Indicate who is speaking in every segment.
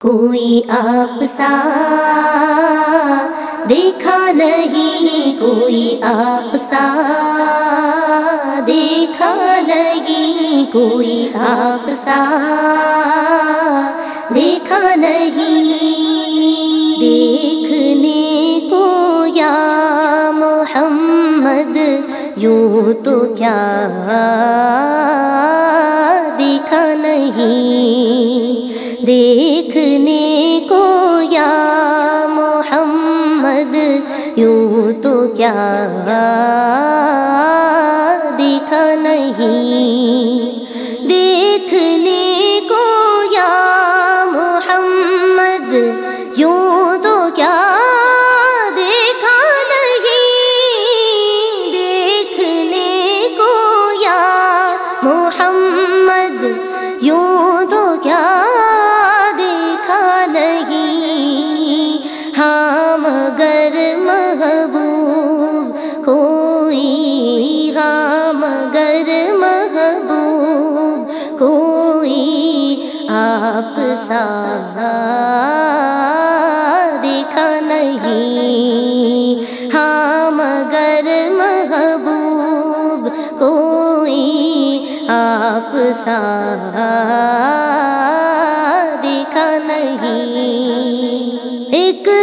Speaker 1: کوئی آپ سا دیکھا نہیں، کوئی آپ سا دیکھا نہیں، کوئی آپ سا دیکھا نہیں۔ دیکھنے کو یا محمد، یوں تو کیا دیکھا نہیں۔ دیکھنے کو یا محمد یوں تو کیا دیکھا نہیں۔ ہاں مگر محبوب، کوئی ہاں مگر محبوب، کوئی آپ سا دیکھا نہیں۔ ہاں مگر محبوب، کوئی آپ سا دیکھا نہیں۔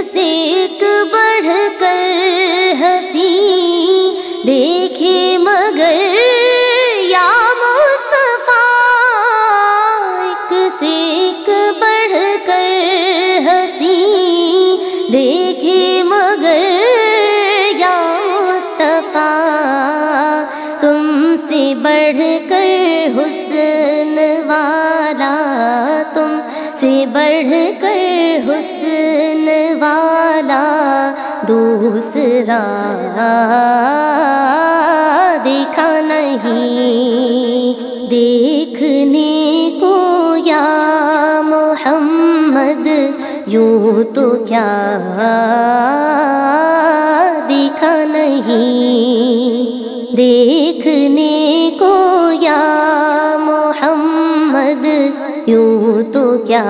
Speaker 1: سے ایک بڑھ کر ہنسی دیکھے مگر یا مصطفیٰ ایک سے ایک بڑھ کر ہنسی دیکھے مگر یا مصطفیٰ تم سے بڑھ کر حسن والا سے بڑھ کر حسن والا دوسرا دیکھا نہیں، دیکھنے کو یا محمد، یوں تو کیا دیکھا نہیں، دیکھنے کو یا کیا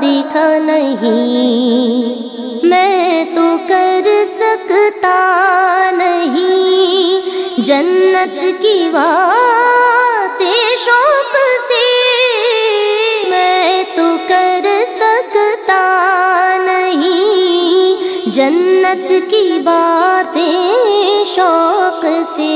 Speaker 1: دیکھا نہیں میں تو کر سکتا نہیں جنت کی بات شوق سے میں تو کر سکتا نہیں جنت کی باتیں شوق سے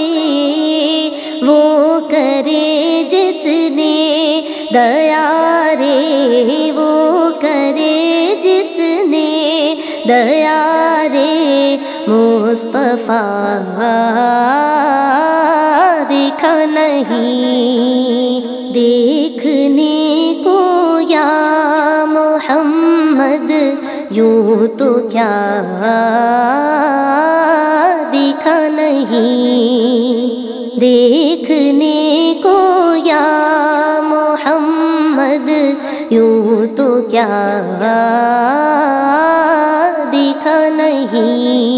Speaker 1: وہ کرے جس نے دیا رے وہ کرے جس نے دیا رے مصطفیٰ دیکھا نہیں دیکھنے کو یا محمد یوں تو کیا دیکھا نہیں دیکھنے کو کیا دیکھا نہیں۔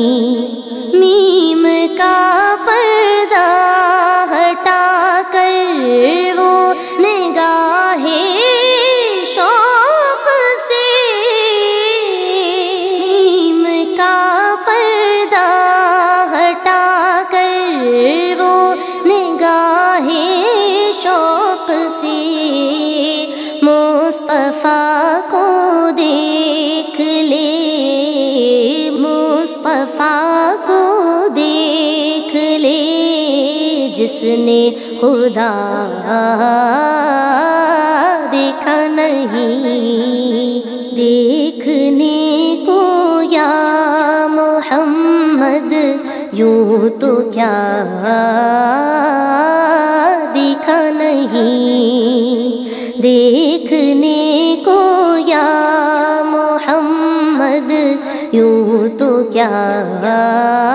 Speaker 1: کو دیکھ لے، مصطفیٰ کو دیکھ لے، جس نے خدا دیکھا نہیں، دیکھنے کو یا محمد، یوں تو کیا دیکھا نہیں، دیکھنے ہے